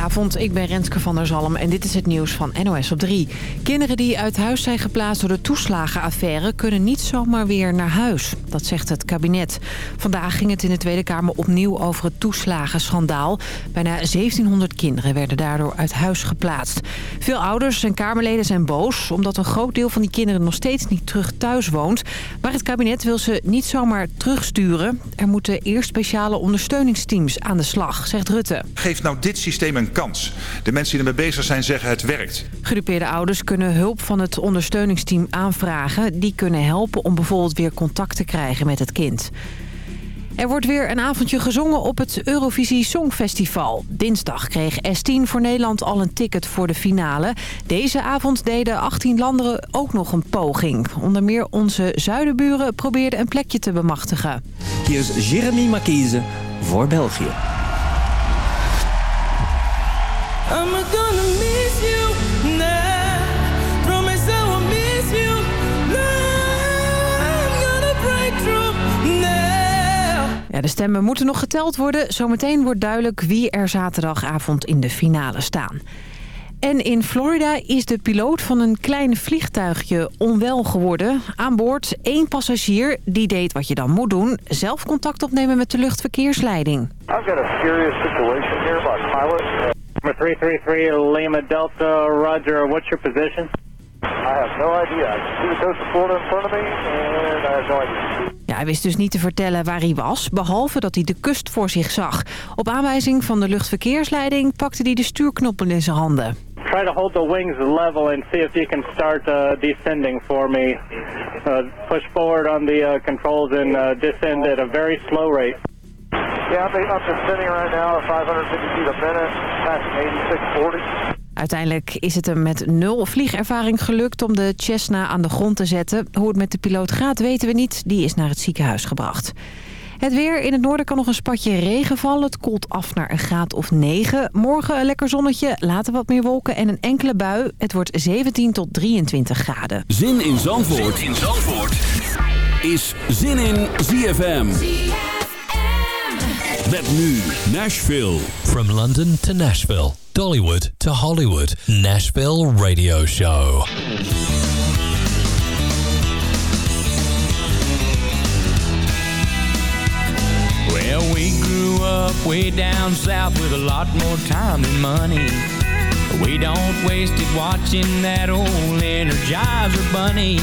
Goedenavond, ik ben Renske van der Zalm en dit is het nieuws van NOS op 3. Kinderen die uit huis zijn geplaatst door de toeslagenaffaire... kunnen niet zomaar weer naar huis. Dat zegt het kabinet. Vandaag ging het in de Tweede Kamer opnieuw over het toeslagenschandaal. Bijna 1700 kinderen werden daardoor uit huis geplaatst. Veel ouders en Kamerleden zijn boos... omdat een groot deel van die kinderen nog steeds niet terug thuis woont. Maar het kabinet wil ze niet zomaar terugsturen. Er moeten eerst speciale ondersteuningsteams aan de slag, zegt Rutte. Geef nou dit systeem een kans. De mensen die ermee bezig zijn zeggen het werkt. Gedupeerde ouders kunnen hulp van het ondersteuningsteam aanvragen. Die kunnen helpen om bijvoorbeeld weer contact te krijgen met het kind. Er wordt weer een avondje gezongen op het Eurovisie Songfestival. Dinsdag kreeg S10 voor Nederland al een ticket voor de finale. Deze avond deden 18 landen ook nog een poging. Onder meer onze zuidenburen probeerden een plekje te bemachtigen. Hier is Jeremy Marquise voor België. De stemmen moeten nog geteld worden. Zometeen wordt duidelijk wie er zaterdagavond in de finale staan. En in Florida is de piloot van een klein vliegtuigje onwel geworden. Aan boord één passagier, die deed wat je dan moet doen. Zelf contact opnemen met de luchtverkeersleiding. I've got a serious situation here. My pilot, Number 333 Lima Delta, Roger. What's your position? I have no idea. I see the coast of Florida in front of me, and I have no idea. Ja, hij wist dus niet te vertellen waar hij was, behalve dat hij de kust voor zich zag. Op aanwijzing van de luchtverkeersleiding pakte hij de stuurknoppen in zijn handen. Try to hold the wings level and see if you can start uh, descending for me. Uh, push forward on the uh, controls and uh, descend at a very slow rate. Yeah, I'm, I'm descending right now at 550 feet a minute, passing 8640. Uiteindelijk is het hem met nul vliegervaring gelukt om de Cessna aan de grond te zetten. Hoe het met de piloot gaat weten we niet. Die is naar het ziekenhuis gebracht. Het weer. In het noorden kan nog een spatje regen vallen. Het koelt af naar een graad of 9. Morgen een lekker zonnetje, later wat meer wolken en een enkele bui. Het wordt 17 tot 23 graden. Zin in Zandvoort, zin in Zandvoort. is Zin in ZFM. Met nu Nashville. From London to Nashville, Dollywood to Hollywood, Nashville Radio Show. Well, we grew up way down south with a lot more time than money. We don't waste it watching that old Energizer bunny.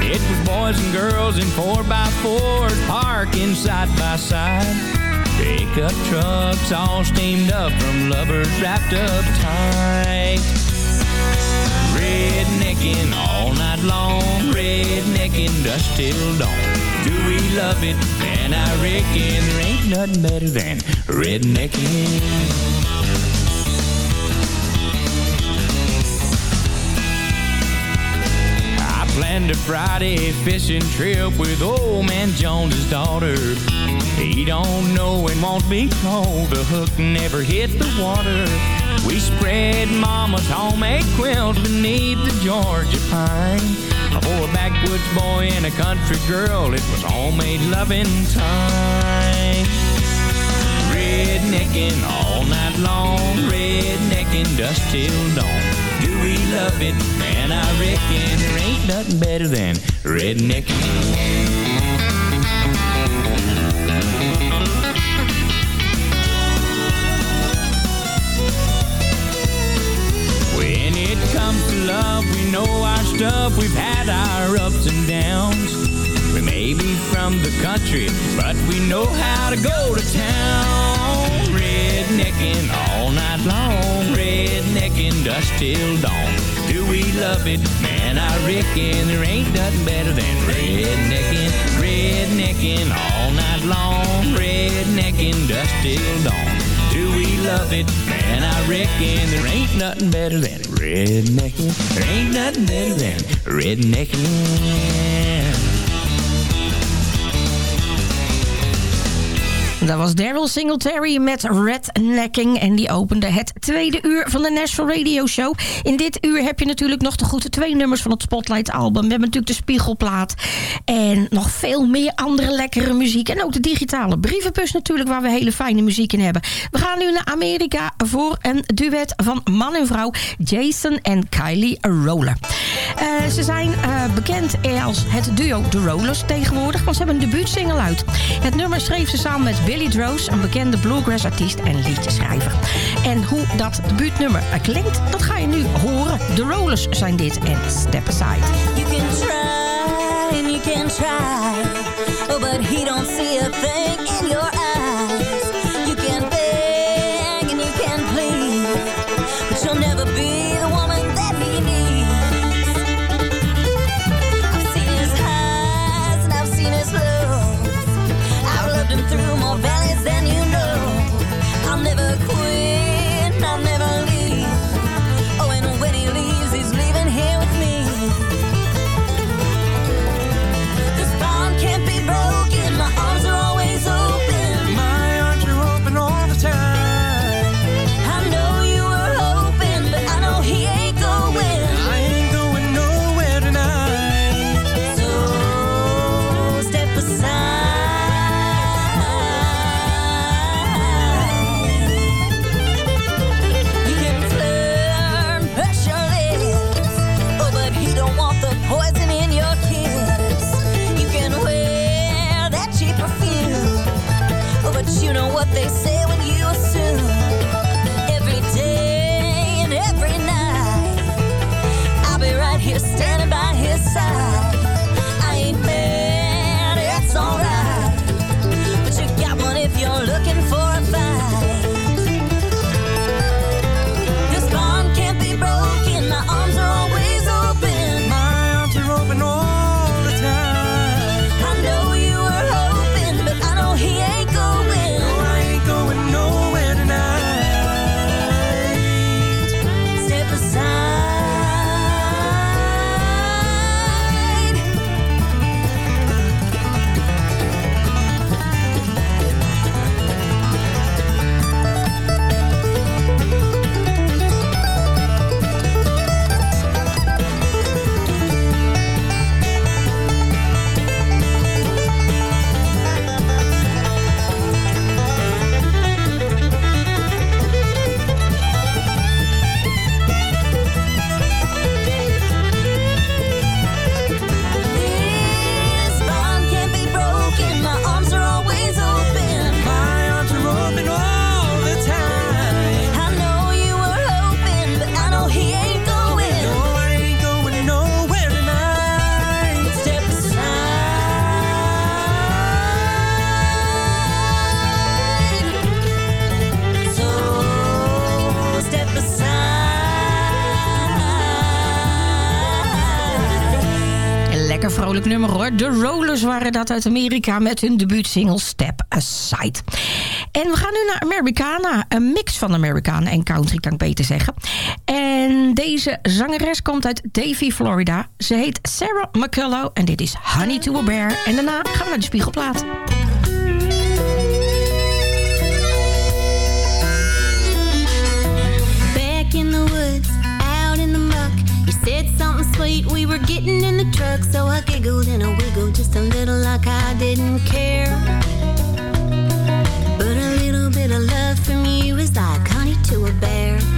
It was boys and girls in 4x4s parking side by side. Pickup trucks all steamed up from lovers wrapped up tight. Rednecking all night long, rednecking dust till dawn. Do we love it? Man, I reckon there ain't nothing better than rednecking. Planned a Friday fishing trip with old man Jones's daughter. He don't know and won't be told the hook never hit the water. We spread mama's homemade quilt beneath the Georgia pine. For a backwoods boy and a country girl, it was homemade loving time. Rednecking all night long, rednecking dust till dawn. Do we love it? I reckon there ain't nothing better than rednecking. When it comes to love, we know our stuff. We've had our ups and downs. We may be from the country, but we know how to go to town. Rednecking all night long. Rednecking dust till dawn. Do we love it? Man, I reckon there ain't nothing better than rednecking. Rednecking all night long. Rednecking dust till dawn. Do we love it? Man, I reckon there ain't nothing better than rednecking. There ain't nothing better than rednecking. Dat was Daryl Singletary met Rednecking. En die opende het tweede uur van de Nashville Radio Show. In dit uur heb je natuurlijk nog de goede twee nummers van het Spotlight album. We hebben natuurlijk de Spiegelplaat. En nog veel meer andere lekkere muziek. En ook de digitale brievenbus natuurlijk, waar we hele fijne muziek in hebben. We gaan nu naar Amerika voor een duet van man en vrouw Jason en Kylie Roller. Uh, ze zijn uh, bekend als het duo The Rollers tegenwoordig, want ze hebben een debuutsingle uit. Het nummer schreef ze samen met Billy Droz, een bekende bluegrass-artiest en liedjeschrijver. En hoe dat debuutnummer klinkt, dat ga je nu horen. The Rollers zijn dit en Step Aside. You can try and you can try, oh, but he don't see a thing De Rollers waren dat uit Amerika met hun debuutsingle Step Aside. En we gaan nu naar Americana. Een mix van Americana en country kan ik beter zeggen. En deze zangeres komt uit Davie, Florida. Ze heet Sarah McCullough en dit is Honey to a Bear. En daarna gaan we naar de spiegelplaat. Sweet, we were getting in the truck. So I giggled and I wiggled just a little like I didn't care. But a little bit of love from you is like honey to a bear.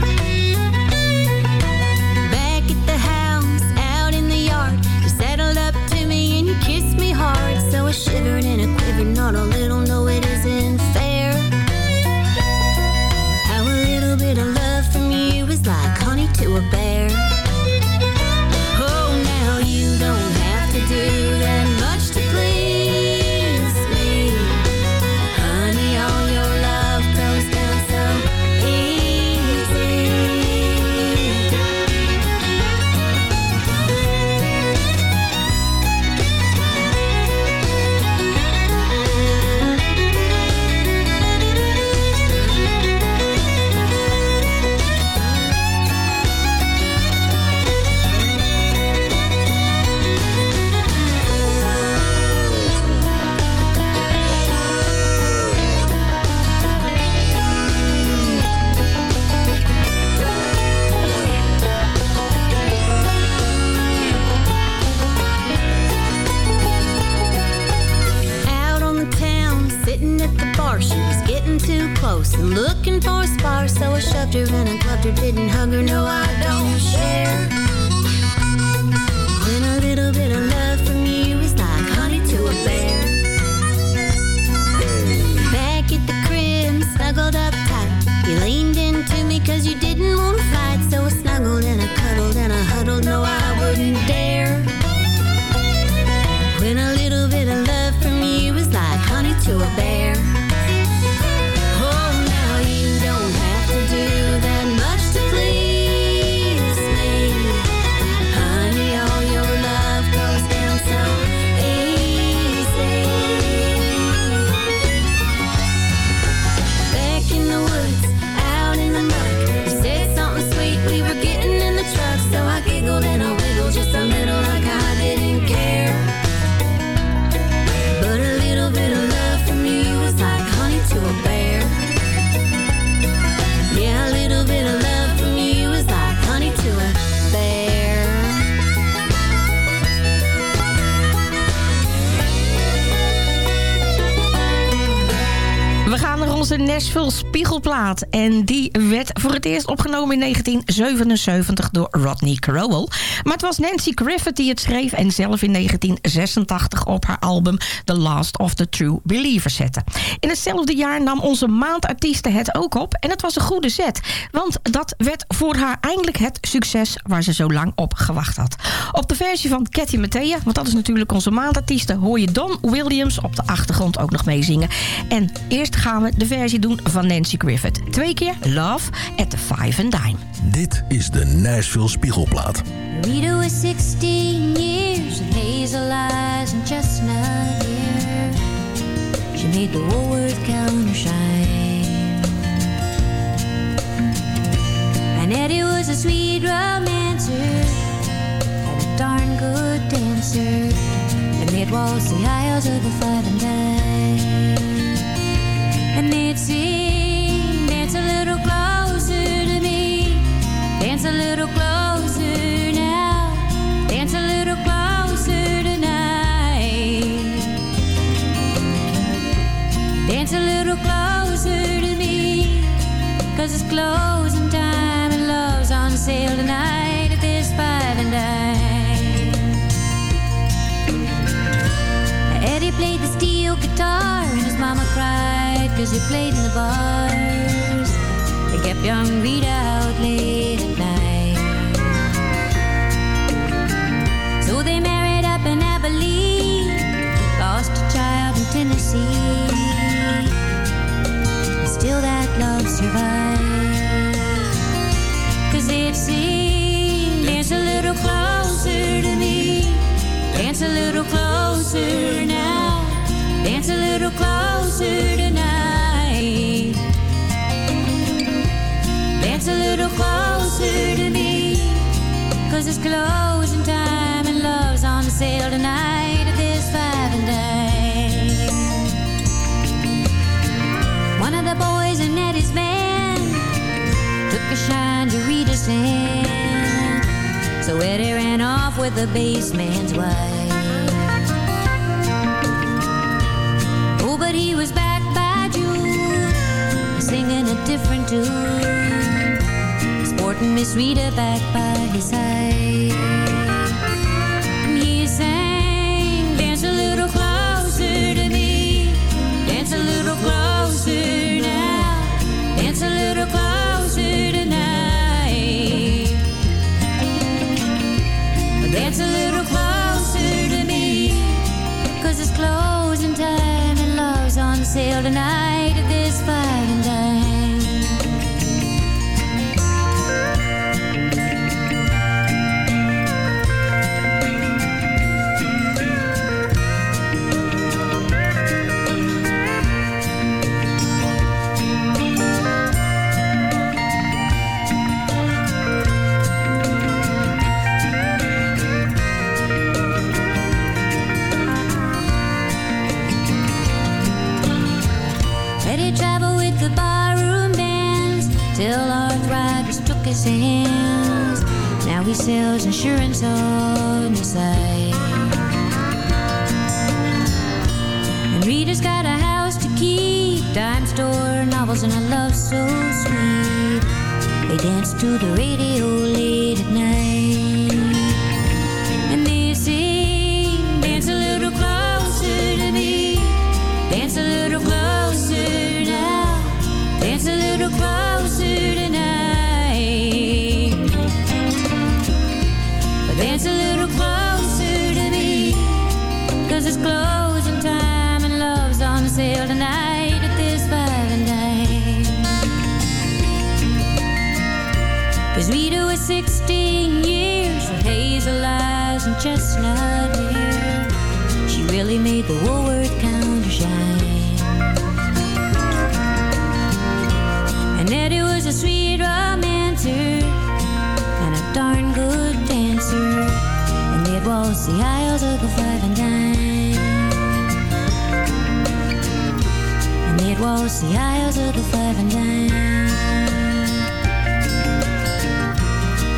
Werd voor het eerst opgenomen in 1977 door Rodney Crowell. Maar het was Nancy Griffith die het schreef... en zelf in 1986 op haar album The Last of the True Believers zette. In hetzelfde jaar nam onze maandartieste het ook op. En het was een goede zet. Want dat werd voor haar eindelijk het succes... waar ze zo lang op gewacht had. Op de versie van Cathy Mattea... want dat is natuurlijk onze maandartieste... hoor je Don Williams op de achtergrond ook nog meezingen. En eerst gaan we de versie doen van Nancy Griffith. Twee keer Love at the Five and Dime. Dit is de Nashville Spiegelplaat. Rita was 16 years of hazel eyes and chestnut hair. She made the Woolworth counter shine. And Eddie was a sweet romancer and a darn good dancer. And they'd waltz the aisles of the five and dime. And they'd sing, little closer now. Dance a little closer tonight. Dance a little closer to me. Cause it's closing time and love's on sale tonight at this five and dime. Eddie played the steel guitar and his mama cried cause he played in the bars. They kept young Rita out late And still that love survived. Cause they'd sing, dance a little closer to me. Dance a little closer now. Dance a little closer tonight. Dance a little closer to me. Cause it's closing time and love's on sale tonight Eddie's band took a shine to Rita's hand. So Eddie ran off with the bassman's wife. Oh, but he was back by June, singing a different tune, sporting Miss Rita back by his side. Dance a little closer to me, cause it's closing time and love's on sale tonight Sells insurance on the side. And Rita's got a house to keep, dime store, novels, and a love so sweet. They dance to the radio late at night. The Woolworth counter shine. And Eddie was a sweet romancer and a darn good dancer. And they'd waltz the aisles of the five and dime. And they'd waltz the aisles of the five and dime.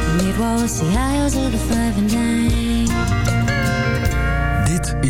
And they'd the aisles of the five and dime.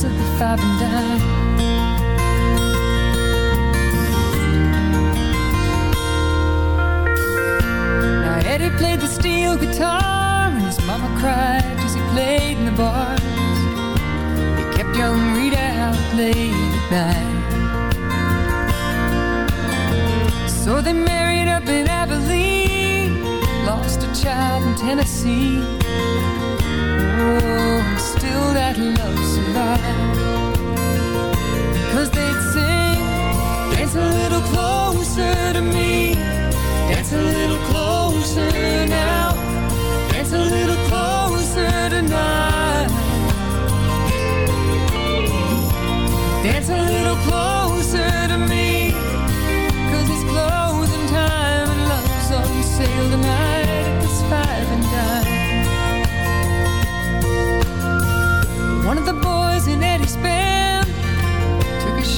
Aisles of the five and dime. Now Eddie played the steel guitar and his mama cried as he played in the bars. He kept young Rita out late at night. So they married up in Abilene, lost a child in Tennessee. Oh, and still that love survived. Cause they'd sing, dance a little closer to me, dance a little closer now, dance a little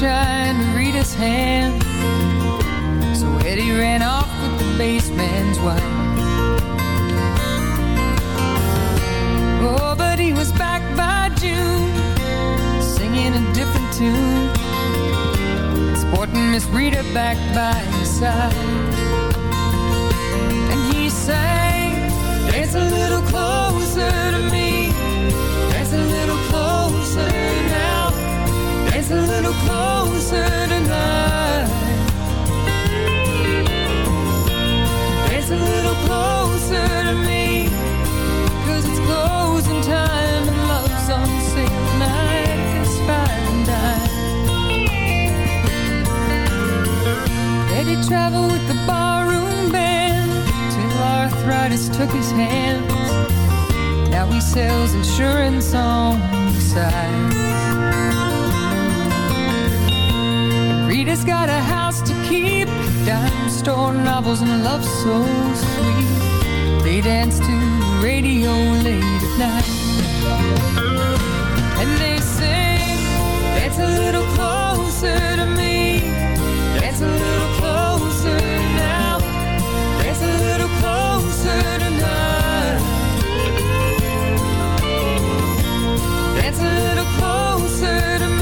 shine to Rita's hand. So Eddie ran off with the bassman's wife. Oh, but he was back by June, singing a different tune. Sporting Miss Rita back by his side. And he sang, Dance a little closer to me. Traveled with the barroom band till arthritis took his hands. Now he sells insurance on the side. Got a house to keep, dime store novels and love so sweet. They dance to the radio late at night. And they sing, dance a little closer to me. Dance a little closer now. Dance a little closer tonight. Dance a little closer to me.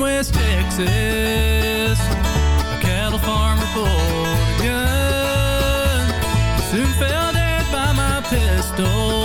West Texas. A cattle farmer pulled a gun. Soon fell dead by my pistol.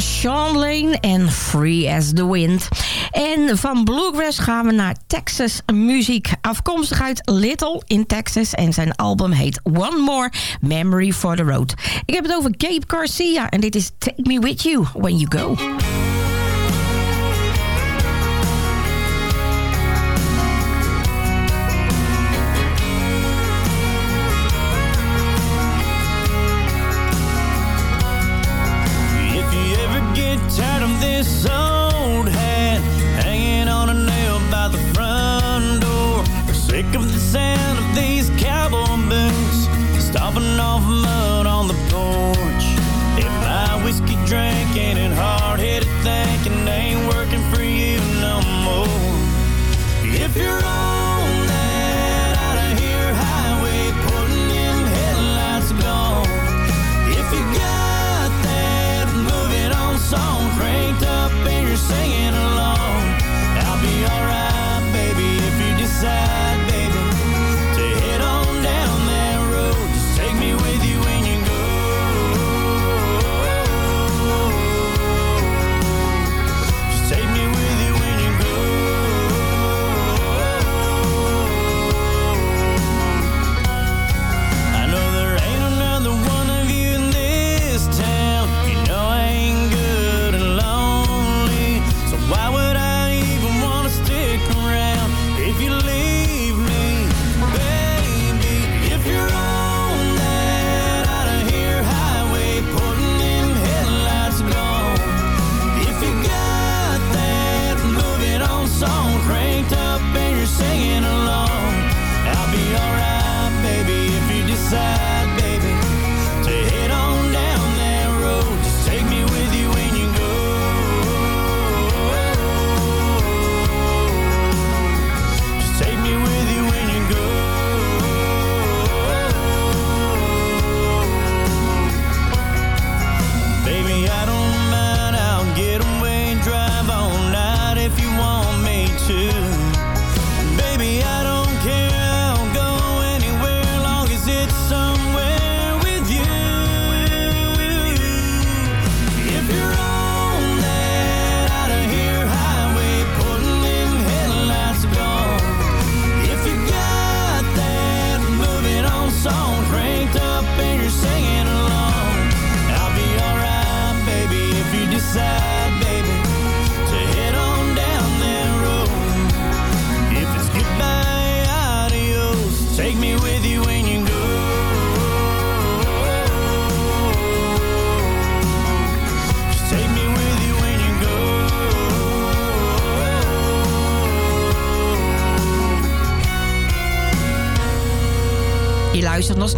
Sean Lane en Free as the Wind. En van Bluegrass gaan we naar Texas muziek. Afkomstig uit Little in Texas en zijn album heet One More Memory for the Road. Ik heb het over Gabe Garcia en dit is Take Me With You When You Go.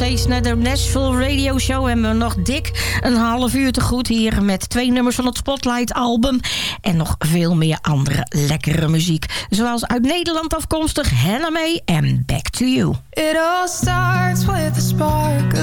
steeds naar de Nashville Radio Show. En we nog dik een half uur te goed hier met twee nummers van het Spotlight album. En nog veel meer andere lekkere muziek. Zoals uit Nederland afkomstig Hannah May en Back to You. It all starts with a spark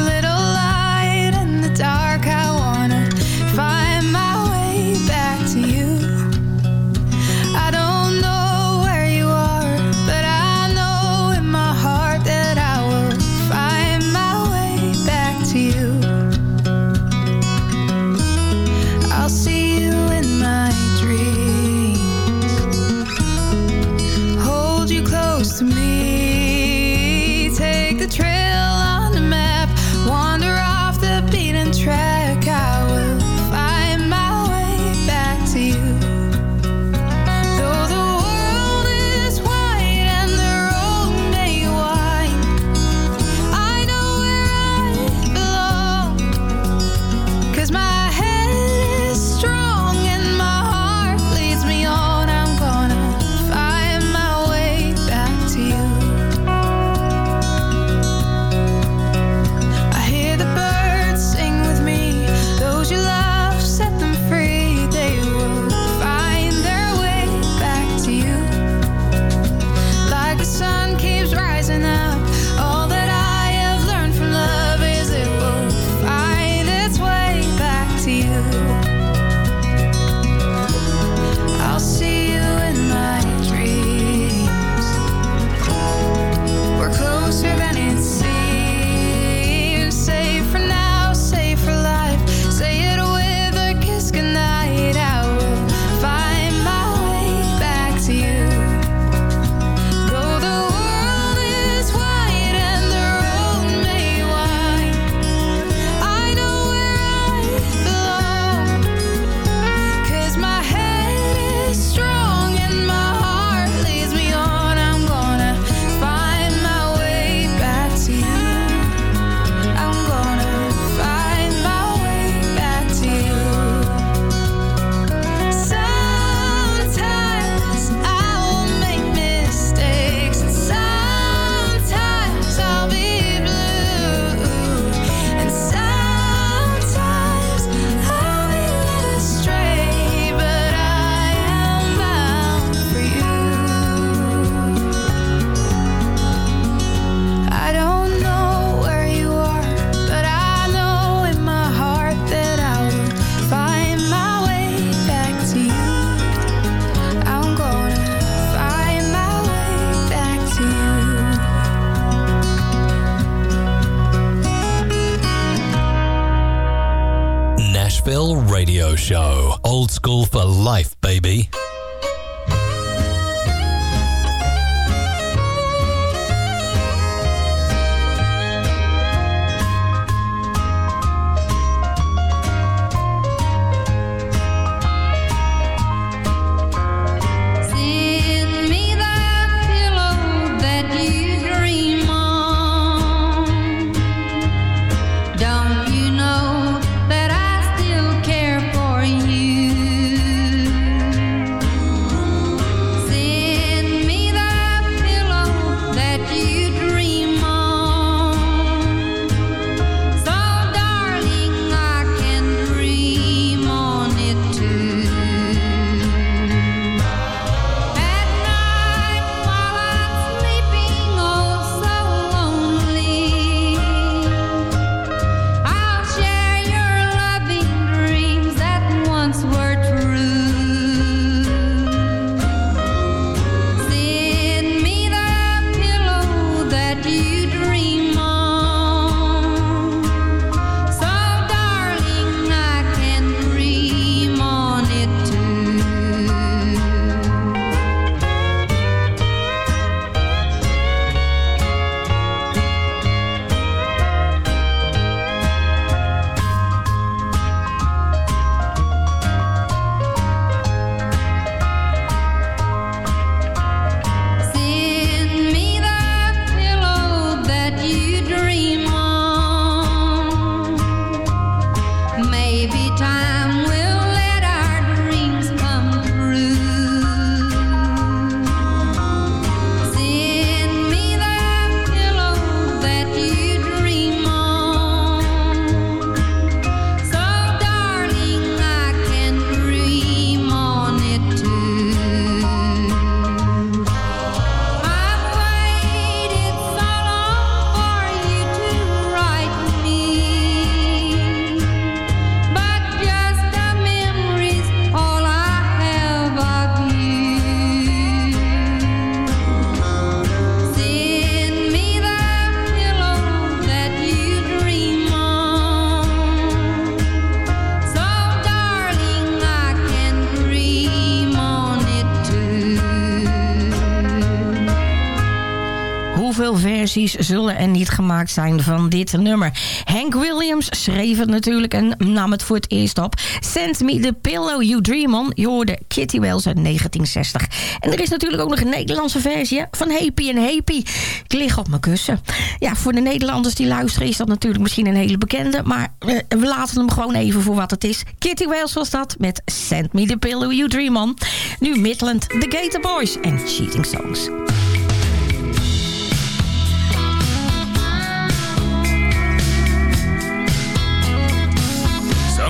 zullen er niet gemaakt zijn van dit nummer. Hank Williams schreef het natuurlijk en nam het voor het eerst op. Send Me The Pillow You Dream On. Je hoorde Kitty Wells uit 1960. En er is natuurlijk ook nog een Nederlandse versie van Happy en Happy. Ik lig op mijn kussen. Ja, voor de Nederlanders die luisteren is dat natuurlijk misschien een hele bekende. Maar eh, we laten hem gewoon even voor wat het is. Kitty Wells was dat met Send Me The Pillow You Dream On. Nu Midland, The Gator Boys en Cheating Songs.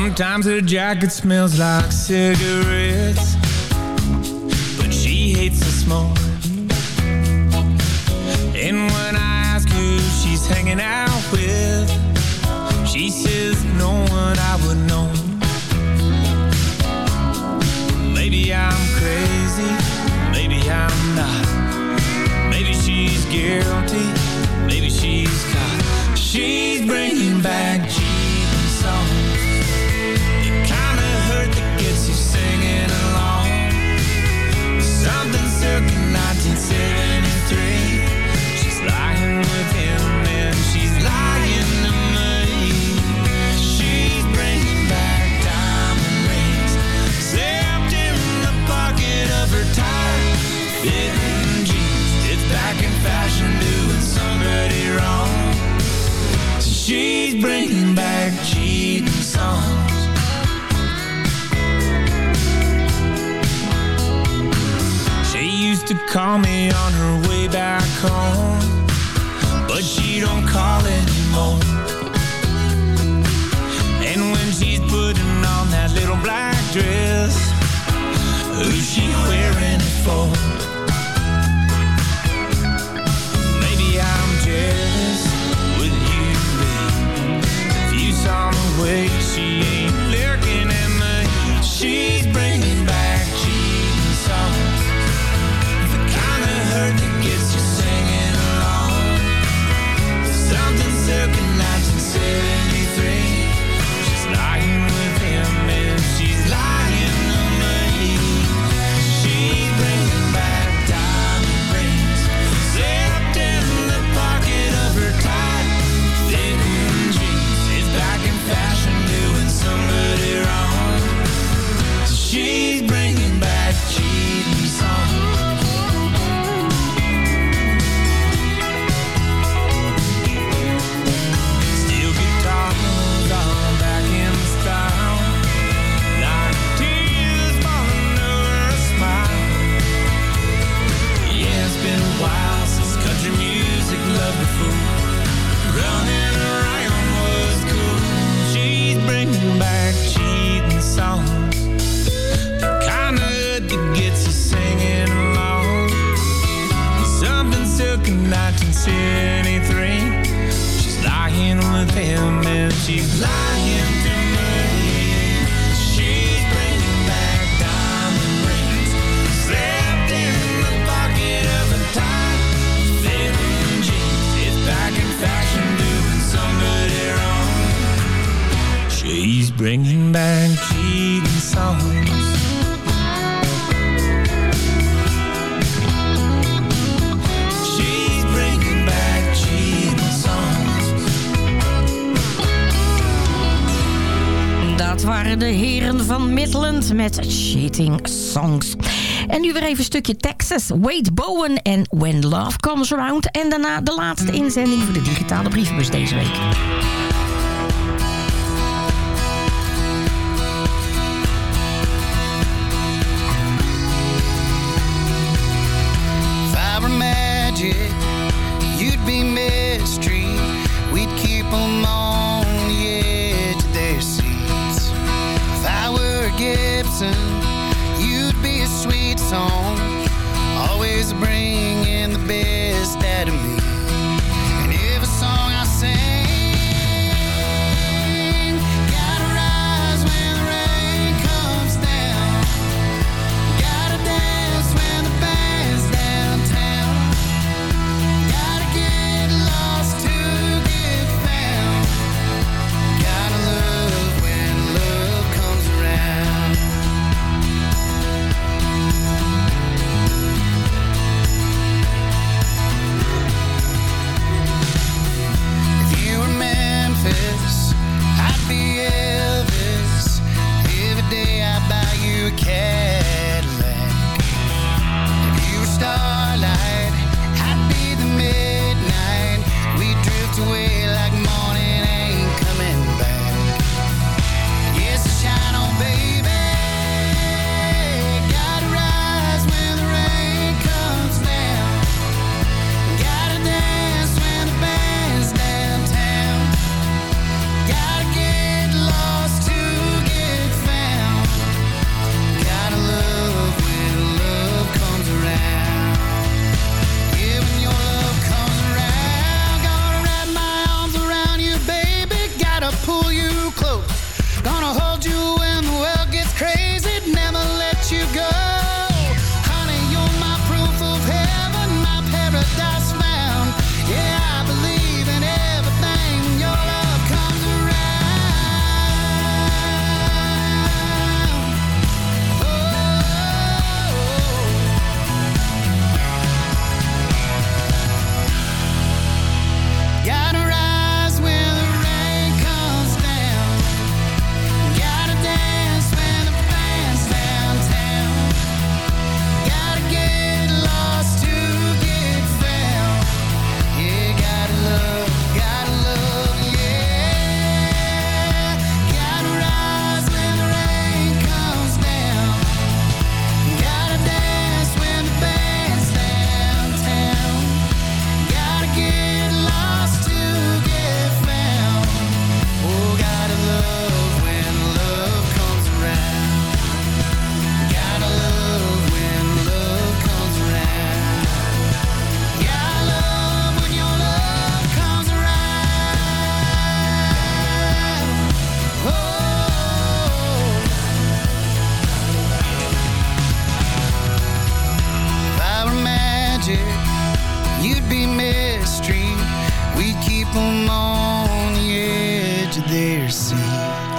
Sometimes her jacket smells like cigarettes, but she hates the smoke. And when I ask who she's hanging out with, she says no one I would know. Maybe I'm crazy, maybe I'm not. Maybe she's guilty, maybe she's caught. She's bringing back cheating songs. Something circa 1973. She's lying with him and she's lying to me. She's bringing back diamond rings, slipped in the pocket of her tie, fitting jeans. It's back in fashion, doing somebody wrong. She's bringing to call me on her way back home, but she don't call anymore. And when she's putting on that little black dress, who's she wearing it for? Maybe I'm jealous Songs. En nu weer even een stukje Texas. Wade Bowen en When Love Comes Around. En daarna de laatste inzending voor de digitale brievenbus deze week. you close, gonna hold you when the world gets crazy.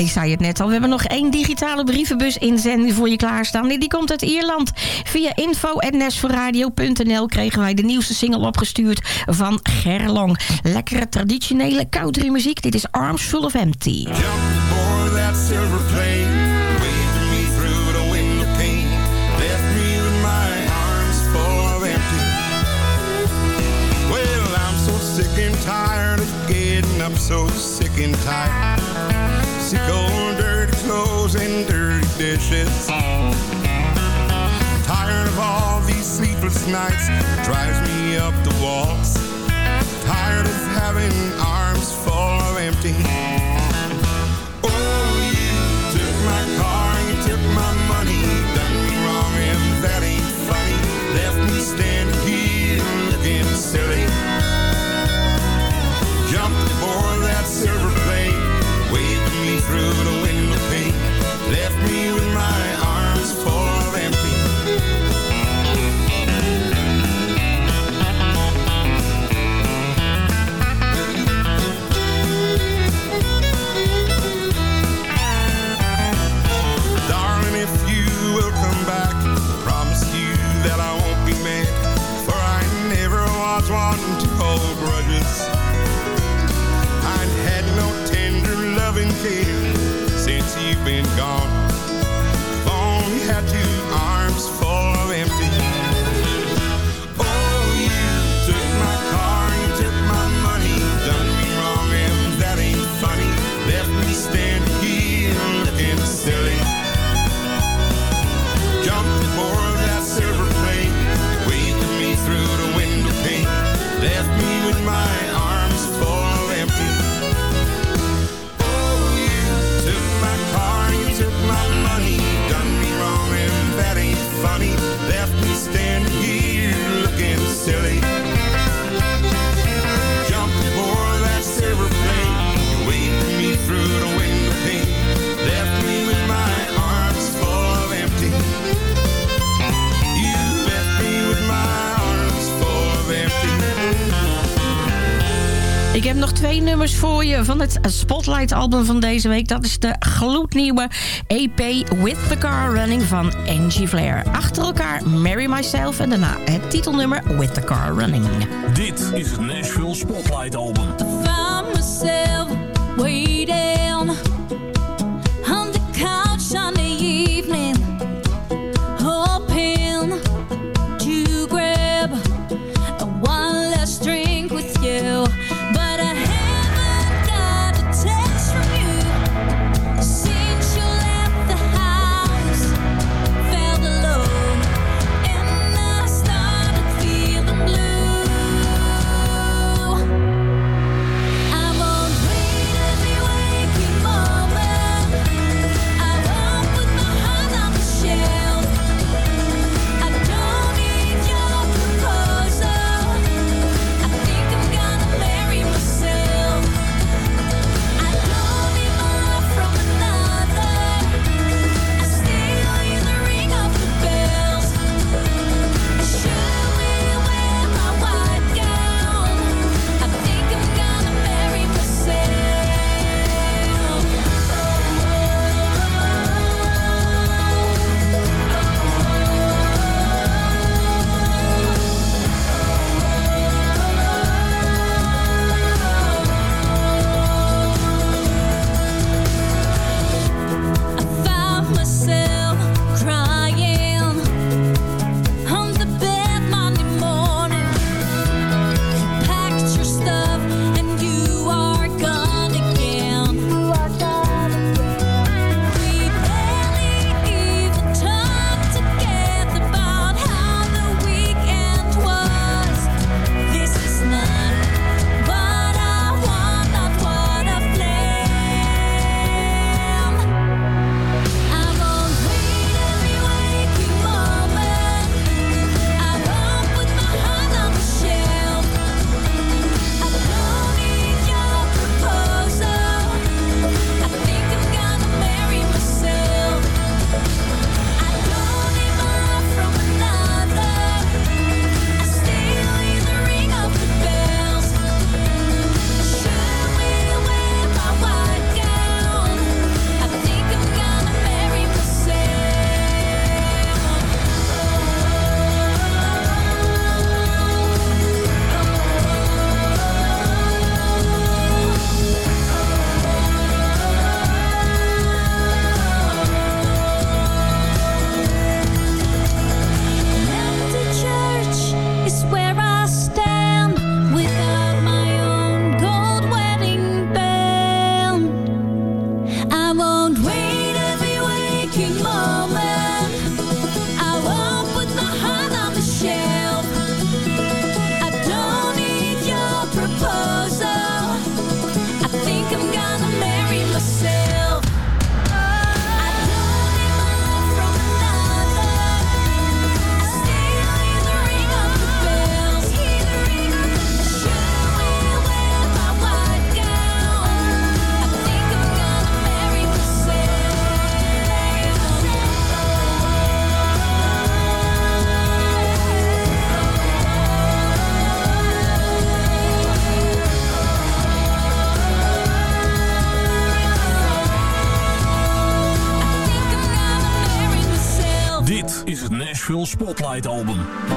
Ik zei het net al. We hebben nog één digitale brievenbus inzending voor je klaarstaan. Die komt uit Ierland. Via info.nesforradio.nl kregen wij de nieuwste single opgestuurd van Gerlong. Lekkere traditionele country muziek. Dit is Arms Full of Empty. sick and tired of getting up so sick and tired Mexico, dirty clothes and dirty dishes. Tired of all these sleepless nights, drives me up the walls. Tired of having arms full of empty gone. nog twee nummers voor je van het Spotlight-album van deze week. Dat is de gloednieuwe EP With The Car Running van Angie Flair. Achter elkaar Marry Myself en daarna het titelnummer With The Car Running. Dit is het Nashville Spotlight-album. uit album.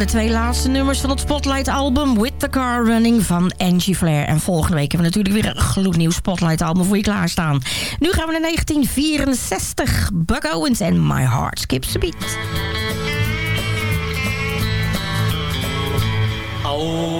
de twee laatste nummers van het Spotlight-album... With the Car Running van Angie Flair. En volgende week hebben we natuurlijk weer een gloednieuw Spotlight-album voor je klaarstaan. Nu gaan we naar 1964. Buck Owens en My Heart Skips a Beat. Oh.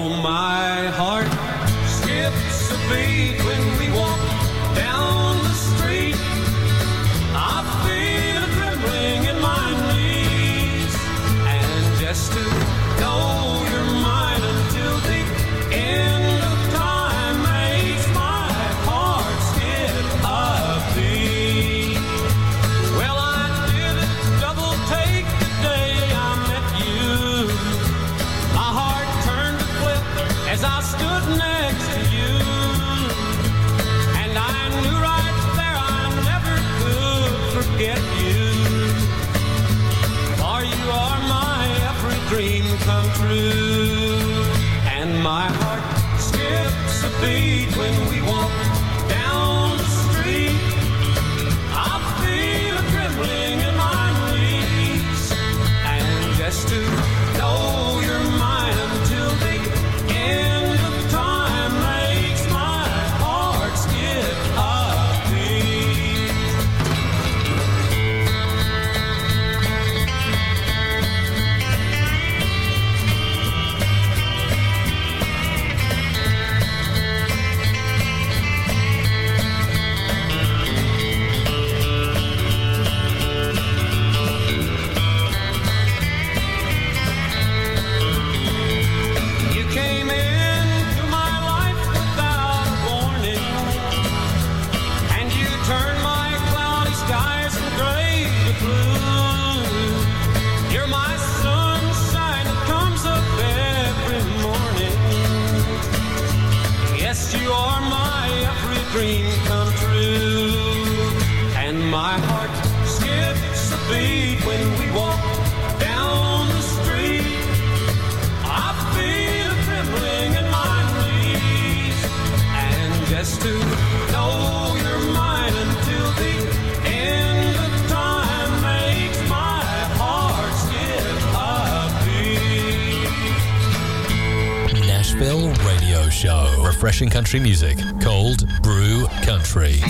Refreshing country music. Cold Brew Country.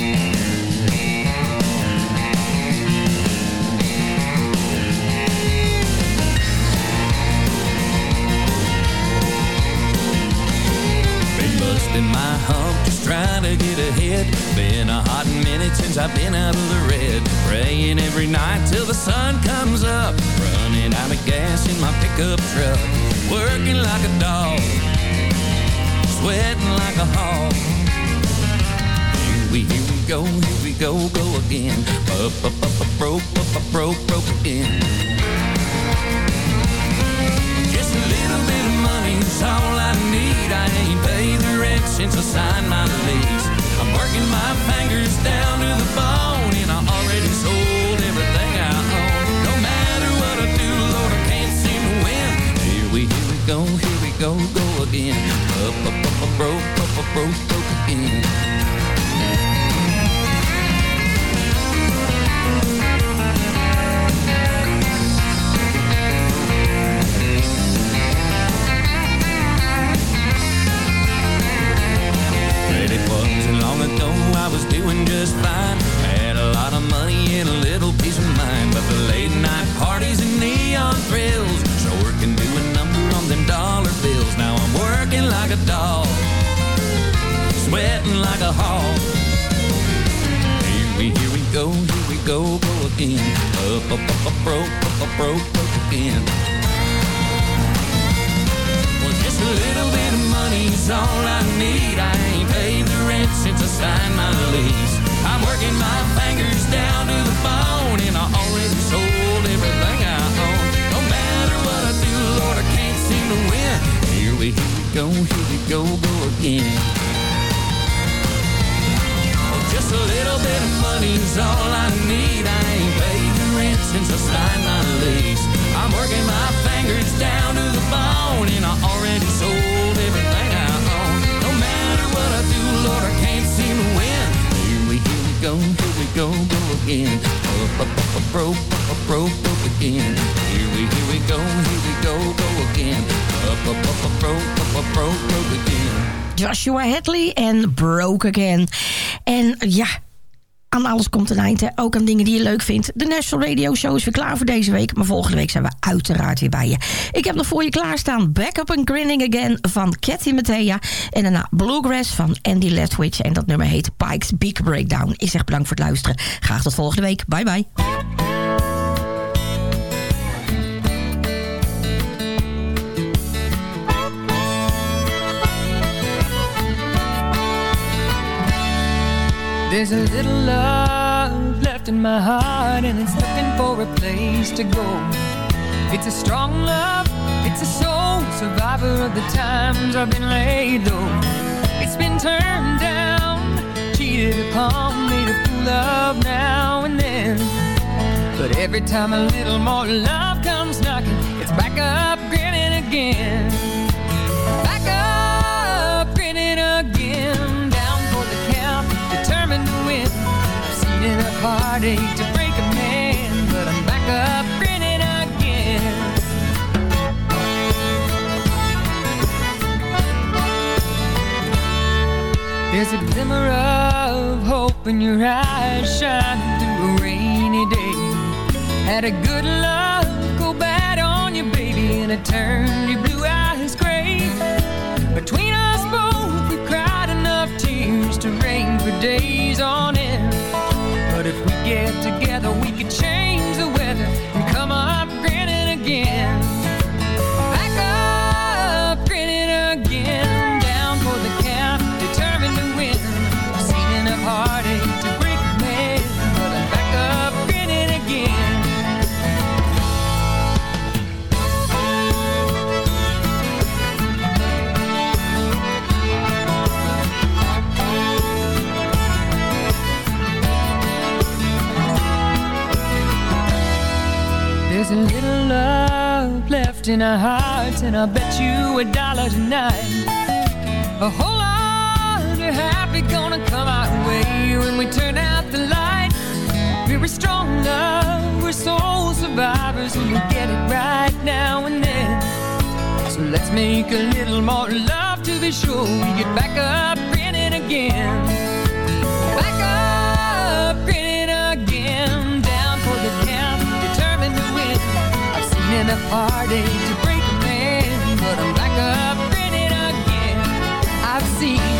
Busting my hump, just trying to get ahead. Been a hot minute since I've been out of the red. Praying every night till the sun comes up. Running out of gas in my pickup truck. Working like a dog, sweating like a hog. Here we, here we go, here we go, go again. Up, up, up, up, broke, up, up, broke, broke again. Just a little bit of money's all I need. I ain't paid the rent since I signed my lease. I'm working my fingers down to the bone, and I already sold everything I own. No matter what I do, Lord, I can't seem to win. Here we, here we go, here go, go again. Up, up, up, up, broke, up, up, broke, broke again. It wasn't long ago I was doing just fine. Had a lot of money and a little peace of mind. But the late night parties and neon thrills like a dog, sweating like a hog. Here we, here we go, here we go, go again. Up, up, up, up, broke, up, up, broke, broke again. Well, just a little bit of money's all I need. I ain't paid the rent since I signed my lease. I'm working my fingers down to the bone, and I already sold everything I own. No matter what I do, Lord, I can't seem to win. Here we, we go, here we go, go again. Well, just a little bit of money's all I need. I ain't paid the rent since I signed my lease. I'm working my fingers down to the bone, and I already sold everything I own. No matter what I do, Lord, I can't seem to win. Here we, here we go, here we go, go again. Up, up, up, broke, broke, again. Here we, here we go, here we go, go again. Up, up, up, broke, up, up, broke, broke again. Joshua Hadley en Broke Again. En ja, aan alles komt een eind. Ook aan dingen die je leuk vindt. De National Radio Show is weer klaar voor deze week. Maar volgende week zijn we uiteraard weer bij je. Ik heb nog voor je klaarstaan Back Up and Grinning Again van Cathy Mattea. En daarna Bluegrass van Andy Letwich. En dat nummer heet Pikes Big Breakdown. Ik zeg bedankt voor het luisteren. Graag tot volgende week. Bye bye. There's a little love left in my heart and it's looking for a place to go. It's a strong love, it's a soul survivor of the times I've been laid low. It's been turned down, cheated upon, made a fool of now and then. But every time a little more love comes knocking, it's back up grinning again. Back up heartache to break a man, but I'm back up grinning again. There's a glimmer of hope in your eyes shining through a rainy day. Had a good luck go bad on you, baby, and it turned your blue eyes gray. Between us both, we cried enough tears to rain for days on end. Get together, we could change the weather and come up grinning again. Left in our hearts, and I'll bet you a dollar tonight. A whole lot of happy gonna come our way when we turn out the light. We're strong love, we're soul survivors, and we get it right now and then. So let's make a little more love to be sure We get back up grinning again. Enough heartache to break a man, but I'm back up grinning again. I've seen